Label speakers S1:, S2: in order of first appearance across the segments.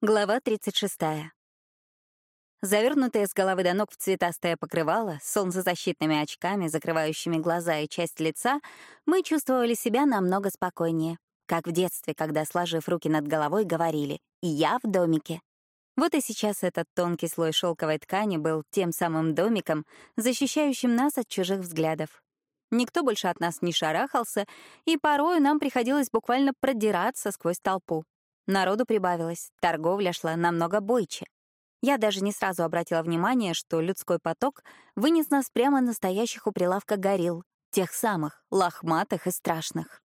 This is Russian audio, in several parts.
S1: Глава 36. Завернутые с головы до ног в цветастое покрывало, с солнцезащитными очками, закрывающими глаза и часть лица, мы чувствовали себя намного спокойнее, как в детстве, когда, сложив руки над головой, говорили «Я в домике». Вот и сейчас этот тонкий слой шелковой ткани был тем самым домиком, защищающим нас от чужих взглядов. Никто больше от нас не шарахался, и порою нам приходилось буквально продираться сквозь толпу. Народу прибавилось, торговля шла намного бойче. Я даже не сразу обратила внимание, что людской поток вынес нас прямо настоящих у прилавка горил, тех самых, лохматых и страшных.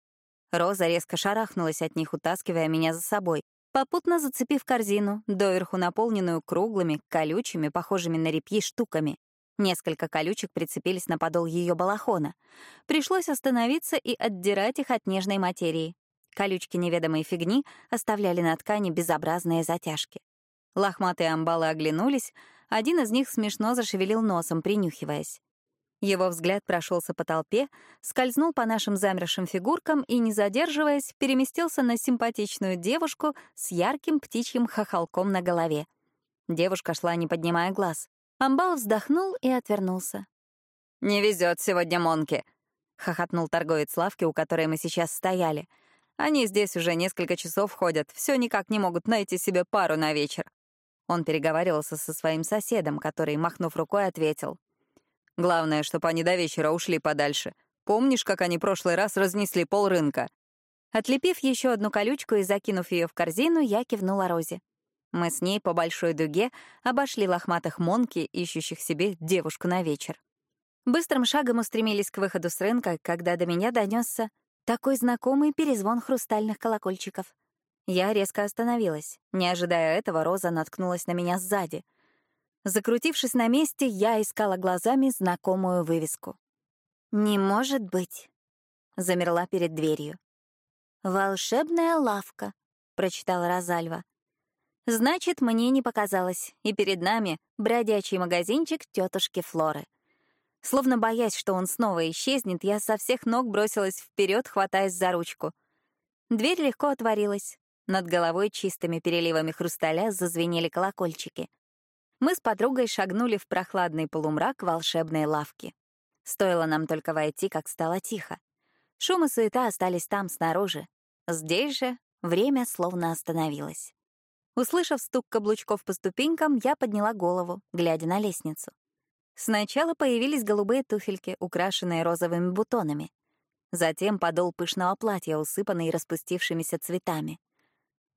S1: Роза резко шарахнулась от них, утаскивая меня за собой, попутно зацепив корзину, доверху наполненную круглыми, колючими, похожими на репьи штуками. Несколько колючек прицепились на подол ее балахона. Пришлось остановиться и отдирать их от нежной материи. Колючки неведомой фигни оставляли на ткани безобразные затяжки. Лохматые амбалы оглянулись, один из них смешно зашевелил носом, принюхиваясь. Его взгляд прошелся по толпе, скользнул по нашим замершим фигуркам и, не задерживаясь, переместился на симпатичную девушку с ярким птичьим хохолком на голове. Девушка шла, не поднимая глаз. Амбал вздохнул и отвернулся.
S2: «Не везет сегодня Монке», — хохотнул торговец лавки, у которой мы сейчас стояли — они здесь уже несколько часов ходят, все никак не могут найти себе пару на вечер. Он переговаривался со своим соседом, который, махнув рукой, ответил. «Главное, чтобы они до вечера ушли подальше. Помнишь, как они прошлый раз разнесли пол рынка?»
S1: Отлепив еще одну колючку и закинув ее в корзину, я кивнула Розе. Мы с ней по большой дуге обошли лохматых монки, ищущих себе девушку на вечер. Быстрым шагом устремились к выходу с рынка, когда до меня донесся такой знакомый перезвон хрустальных колокольчиков. Я резко остановилась. Не ожидая этого, Роза наткнулась на меня сзади. Закрутившись на месте, я искала глазами знакомую вывеску. «Не может быть!» Замерла перед дверью. «Волшебная лавка», — прочитала Розальва. «Значит, мне не показалось, и перед нами бродячий магазинчик тетушки Флоры — Словно боясь, что он снова исчезнет, я со всех ног бросилась вперед, хватаясь за ручку. Дверь легко отворилась. Над головой чистыми переливами хрусталя зазвенели колокольчики. Мы с подругой шагнули в прохладный полумрак волшебной лавки. Стоило нам только войти, как стало тихо. Шум и суета остались там, снаружи. Здесь же время словно остановилось. Услышав стук каблучков по ступенькам, я подняла голову, глядя на лестницу. Сначала появились голубые туфельки, украшенные розовыми бутонами. Затем подол пышного платья, усыпанный распустившимися цветами.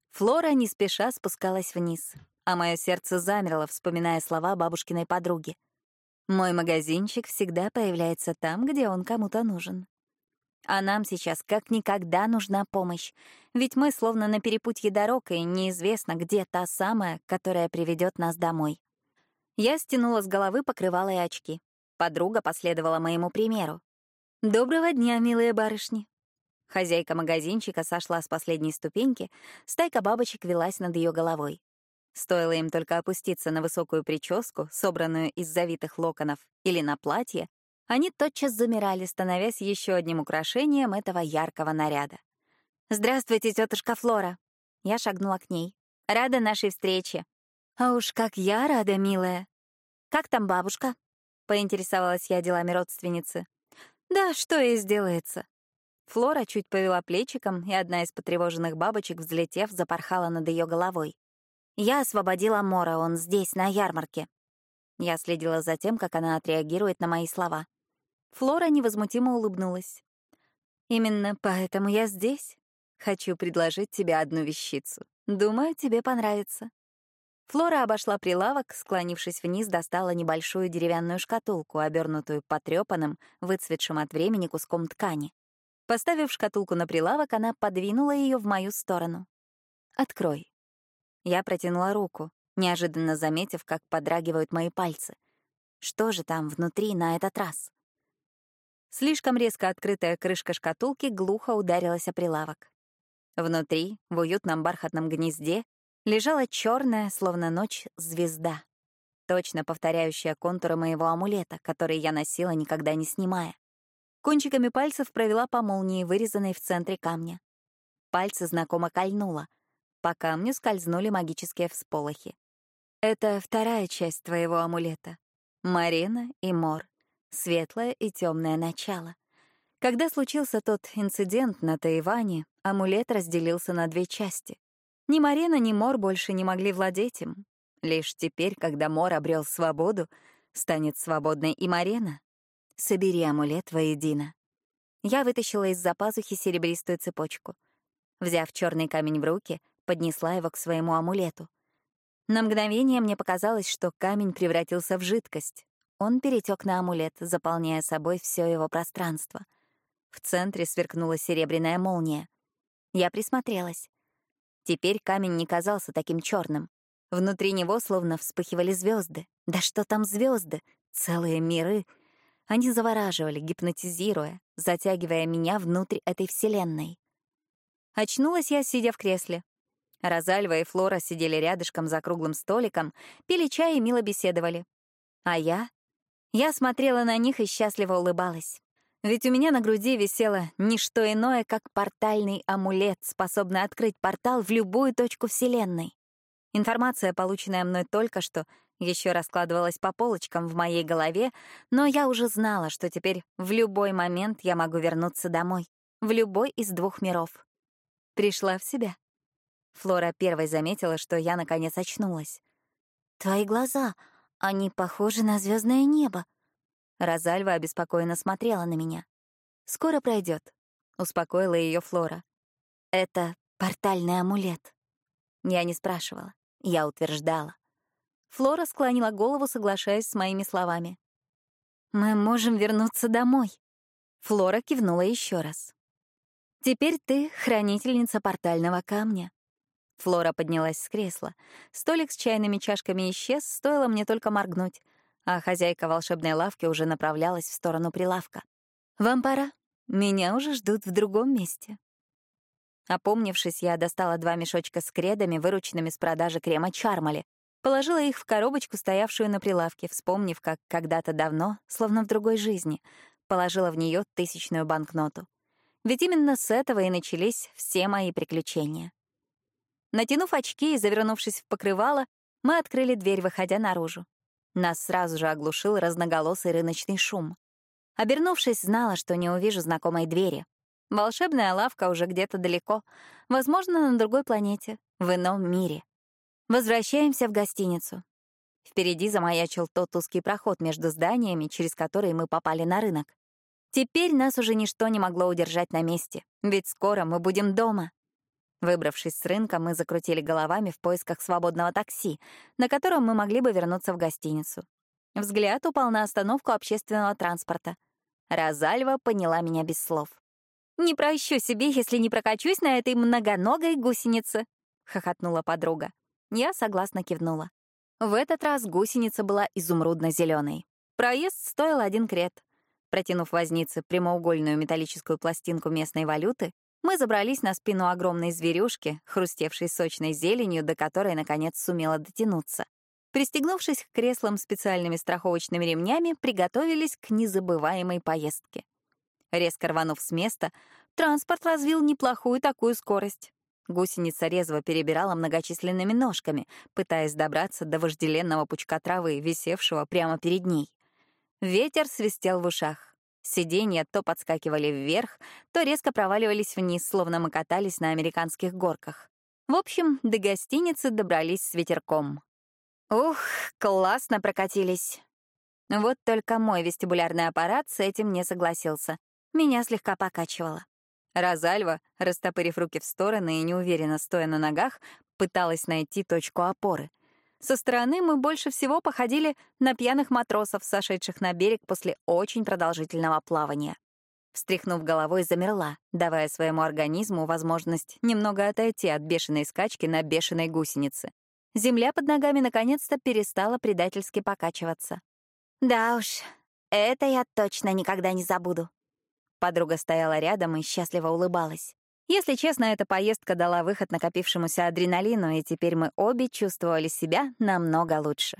S1: Флора не спеша спускалась вниз, а мое сердце замерло, вспоминая слова бабушкиной подруги. «Мой магазинчик всегда появляется там, где он кому-то нужен». А нам сейчас как никогда нужна помощь, ведь мы словно на перепутье дорог, и неизвестно, где та самая, которая приведет нас домой. Я стянула с головы покрывало и очки. Подруга последовала моему примеру. «Доброго дня, милые барышни!» Хозяйка магазинчика сошла с последней ступеньки, стайка бабочек велась над ее головой. Стоило им только опуститься на высокую прическу, собранную из завитых локонов, или на платье, они тотчас замирали, становясь еще одним украшением этого яркого наряда. «Здравствуйте, тетушка Флора!» Я шагнула к ней. «Рада нашей встрече!» «А уж как я рада, милая!» «Как там бабушка?» — поинтересовалась я делами родственницы. «Да, что ей сделается?» Флора чуть повела плечиком, и одна из потревоженных бабочек, взлетев, запорхала над ее головой. «Я освободила Мора, он здесь, на ярмарке». Я следила за тем, как она отреагирует на мои слова. Флора невозмутимо улыбнулась. «Именно поэтому я здесь. Хочу предложить тебе одну вещицу. Думаю, тебе понравится». Флора обошла прилавок, склонившись вниз, достала небольшую деревянную шкатулку, обернутую потрепанным, выцветшим от времени куском ткани. Поставив шкатулку на прилавок, она подвинула ее в мою сторону. «Открой». Я протянула руку, неожиданно заметив, как подрагивают мои пальцы. Что же там внутри на этот раз? Слишком резко открытая крышка шкатулки глухо ударилась о прилавок. Внутри, в уютном бархатном гнезде, лежала черная, словно ночь, звезда, точно повторяющая контуры моего амулета, который я носила, никогда не снимая. Кончиками пальцев провела по молнии, вырезанной в центре камня. Пальцы знакомо кольнуло. По камню скользнули магические всполохи. Это вторая часть твоего амулета. Марина и Мор. Светлое и темное начало. Когда случился тот инцидент на Тайване, амулет разделился на две части. Ни Марина, ни Мор больше не могли владеть им. Лишь теперь, когда Мор обрел свободу, станет свободной и Марина. Собери амулет воедино. Я вытащила из-за пазухи серебристую цепочку. Взяв черный камень в руки, поднесла его к своему амулету. На мгновение мне показалось, что камень превратился в жидкость. Он перетек на амулет, заполняя собой все его пространство. В центре сверкнула серебряная молния. Я присмотрелась. Теперь камень не казался таким черным. Внутри него словно вспыхивали звезды. Да что там звезды? Целые миры. Они завораживали, гипнотизируя, затягивая меня внутрь этой вселенной. Очнулась я, сидя в кресле. Розальва и Флора сидели рядышком за круглым столиком, пили чай и мило беседовали. А я? Я смотрела на них и счастливо улыбалась. Ведь у меня на груди висело не что иное, как портальный амулет, способный открыть портал в любую точку Вселенной. Информация, полученная мной только что, еще раскладывалась по полочкам в моей голове, но я уже знала, что теперь в любой момент я могу вернуться домой, в любой из двух миров. Пришла в себя. Флора первой заметила, что я наконец очнулась. «Твои глаза, они похожи на звездное небо». Розальва обеспокоенно смотрела на меня. «Скоро пройдет», — успокоила ее Флора. «Это портальный амулет». Я не спрашивала, я утверждала. Флора склонила голову, соглашаясь с моими словами. «Мы можем вернуться домой». Флора кивнула еще раз. «Теперь ты — хранительница портального камня. Флора поднялась с кресла. Столик с чайными чашками исчез, стоило мне только моргнуть, а хозяйка волшебной лавки уже направлялась в сторону прилавка. «Вам пора. Меня уже ждут в другом месте». Опомнившись, я достала два мешочка с кредами, вырученными с продажи крема Чармали, положила их в коробочку, стоявшую на прилавке, вспомнив, как когда-то давно, словно в другой жизни, положила в нее тысячную банкноту. Ведь именно с этого и начались все мои приключения. Натянув очки и завернувшись в покрывало, мы открыли дверь, выходя наружу. Нас сразу же оглушил разноголосый рыночный шум. Обернувшись, знала, что не увижу знакомой двери. Волшебная лавка уже где-то далеко, возможно, на другой планете, в ином мире. Возвращаемся в гостиницу. Впереди замаячил тот узкий проход между зданиями, через который мы попали на рынок. Теперь нас уже ничто не могло удержать на месте, ведь скоро мы будем дома. Выбравшись с рынка, мы закрутили головами в поисках свободного такси, на котором мы могли бы вернуться в гостиницу. Взгляд упал на остановку общественного транспорта. Розальва поняла меня без слов. «Не прощу себе, если не прокачусь на этой многоногой гусенице», — хохотнула подруга. Я согласно кивнула. В этот раз гусеница была изумрудно зеленой Проезд стоил один крет. Протянув вознице прямоугольную металлическую пластинку местной валюты, мы забрались на спину огромной зверюшки, хрустевшей сочной зеленью, до которой, наконец, сумела дотянуться. Пристегнувшись к креслам специальными страховочными ремнями, приготовились к незабываемой поездке. Резко рванув с места, транспорт развил неплохую такую скорость. Гусеница резво перебирала многочисленными ножками, пытаясь добраться до вожделенного пучка травы, висевшего прямо перед ней. Ветер свистел в ушах. Сиденья то подскакивали вверх, то резко проваливались вниз, словно мы катались на американских горках. В общем, до гостиницы добрались с ветерком. Ух, классно прокатились. Вот только мой вестибулярный аппарат с этим не согласился. Меня слегка покачивало. Розальва, растопырив руки в стороны и неуверенно стоя на ногах, пыталась найти точку опоры — со стороны мы больше всего походили на пьяных матросов, сошедших на берег после очень продолжительного плавания. Встряхнув головой, замерла, давая своему организму возможность немного отойти от бешеной скачки на бешеной гусенице. Земля под ногами наконец-то перестала предательски покачиваться. «Да уж, это я точно никогда не забуду». Подруга стояла рядом и счастливо улыбалась. Если честно, эта поездка дала выход накопившемуся адреналину, и теперь мы обе чувствовали себя намного лучше.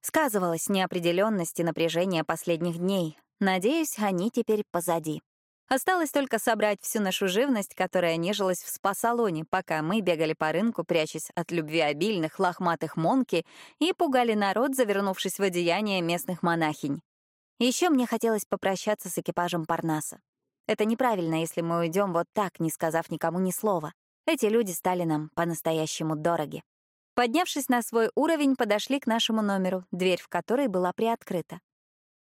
S1: Сказывалась неопределенность и напряжение последних дней. Надеюсь, они теперь позади. Осталось только собрать всю нашу живность, которая нежилась в спа-салоне, пока мы бегали по рынку, прячась от любви обильных, лохматых монки и пугали народ, завернувшись в одеяние местных монахинь. Еще мне хотелось попрощаться с экипажем Парнаса. Это неправильно, если мы уйдем вот так, не сказав никому ни слова. Эти люди стали нам по-настоящему дороги. Поднявшись на свой уровень, подошли к нашему номеру, дверь в который была приоткрыта.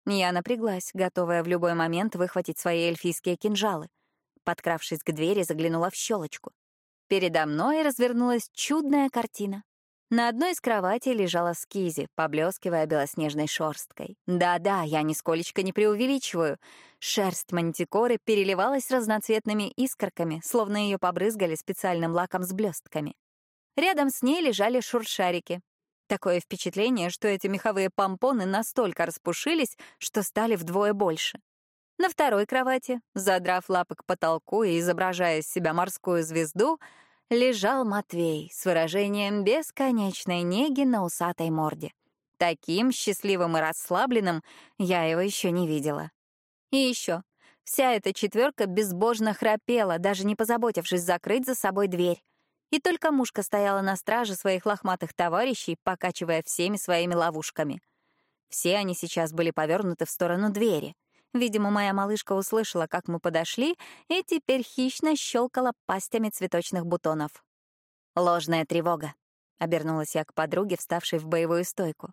S1: Я напряглась, готовая в любой момент выхватить свои эльфийские кинжалы. Подкравшись к двери, заглянула в щелочку. Передо мной развернулась чудная картина. На одной из кроватей лежала скизи, поблескивая белоснежной шерсткой. Да-да, я нисколечко не преувеличиваю. Шерсть мантикоры переливалась разноцветными искорками, словно ее побрызгали специальным лаком с блестками. Рядом с ней лежали шуршарики, Такое впечатление, что эти меховые помпоны настолько распушились, что стали вдвое больше. На второй кровати, задрав лапы к потолку и изображая из себя морскую звезду, лежал Матвей с выражением бесконечной неги на усатой морде. Таким счастливым и расслабленным я его еще не видела. И еще. Вся эта четверка безбожно храпела, даже не позаботившись закрыть за собой дверь. И только мушка стояла на страже своих лохматых товарищей, покачивая всеми своими ловушками. Все они сейчас были повернуты в сторону двери. Видимо, моя малышка услышала, как мы подошли, и теперь хищно щелкала пастями цветочных бутонов. «Ложная тревога», — обернулась я к подруге, вставшей в боевую стойку.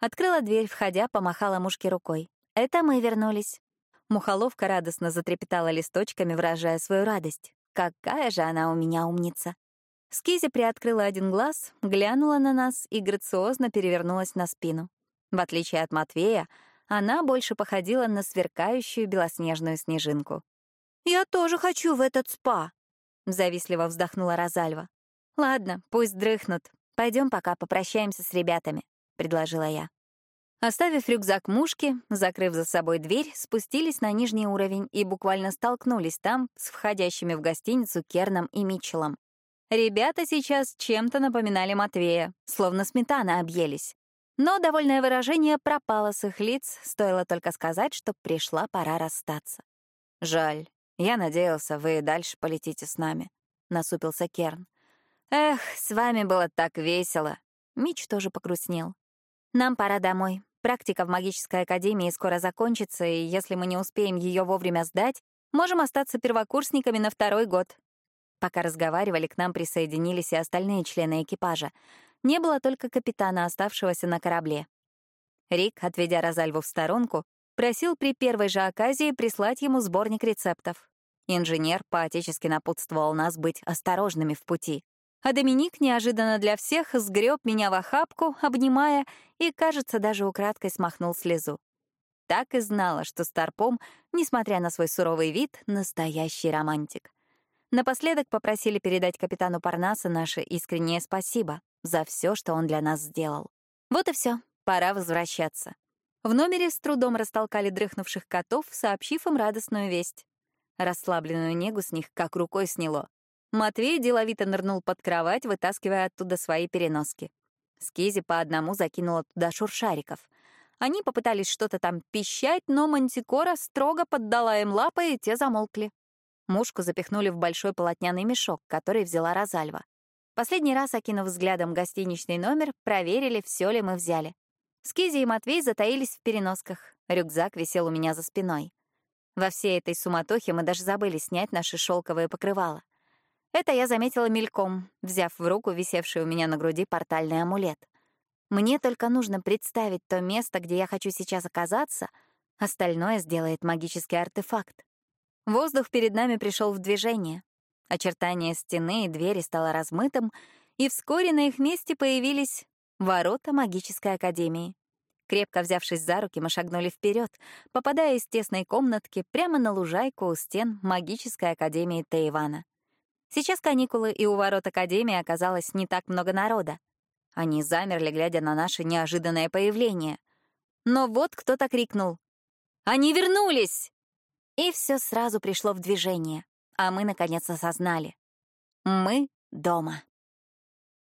S1: Открыла дверь, входя, помахала мушке рукой. «Это мы вернулись». Мухоловка радостно затрепетала листочками, выражая свою радость. «Какая же она у меня умница!» Скизи приоткрыла один глаз, глянула на нас и грациозно перевернулась на спину. В отличие от Матвея, она больше походила на сверкающую белоснежную снежинку. «Я тоже хочу в этот спа!» — завистливо вздохнула Розальва. «Ладно, пусть дрыхнут. Пойдем пока попрощаемся с ребятами», — предложила я. Оставив рюкзак мушки, закрыв за собой дверь, спустились на нижний уровень и буквально столкнулись там с входящими в гостиницу Керном и Митчеллом. Ребята сейчас чем-то напоминали Матвея, словно сметана объелись. Но довольное выражение пропало с их лиц, стоило только сказать, что пришла пора расстаться. «Жаль. Я надеялся, вы дальше полетите с нами», — насупился Керн. «Эх, с вами было так весело». Мич тоже погрустнел. «Нам пора домой. Практика в магической академии скоро закончится, и если мы не успеем ее вовремя сдать, можем остаться первокурсниками на второй год. Пока разговаривали, к нам присоединились и остальные члены экипажа. Не было только капитана, оставшегося на корабле. Рик, отведя Розальву в сторонку, просил при первой же оказии прислать ему сборник рецептов. Инженер поотечески напутствовал нас быть осторожными в пути. А Доминик неожиданно для всех сгреб меня в охапку, обнимая, и, кажется, даже украдкой смахнул слезу. Так и знала, что Старпом, несмотря на свой суровый вид, настоящий романтик. Напоследок попросили передать капитану Парнаса наше искреннее спасибо за все, что он для нас сделал. Вот и все, пора возвращаться. В номере с трудом растолкали дрыхнувших котов, сообщив им радостную весть. Расслабленную негу с них как рукой сняло. Матвей деловито нырнул под кровать, вытаскивая оттуда свои переноски. Скизи по одному закинула туда шуршариков. Они попытались что-то там пищать, но Мантикора строго поддала им лапы, и те замолкли. Мушку запихнули в большой полотняный мешок, который взяла Розальва. Последний раз, окинув взглядом гостиничный номер, проверили, все ли мы взяли. Скизи и Матвей затаились в переносках. Рюкзак висел у меня за спиной. Во всей этой суматохе мы даже забыли снять наши шелковые покрывала. Это я заметила мельком, взяв в руку висевший у меня на груди портальный амулет. Мне только нужно представить то место, где я хочу сейчас оказаться, остальное сделает магический артефакт. Воздух перед нами пришел в движение. Очертание стены и двери стало размытым, и вскоре на их месте появились ворота магической академии. Крепко взявшись за руки, мы шагнули вперед, попадая из тесной комнатки прямо на лужайку у стен магической академии Тайвана. Сейчас каникулы, и у ворот академии оказалось не так много народа. Они замерли, глядя на наше неожиданное появление. Но вот кто-то крикнул. «Они вернулись!» И все сразу пришло в движение, а мы, наконец, осознали. Мы дома.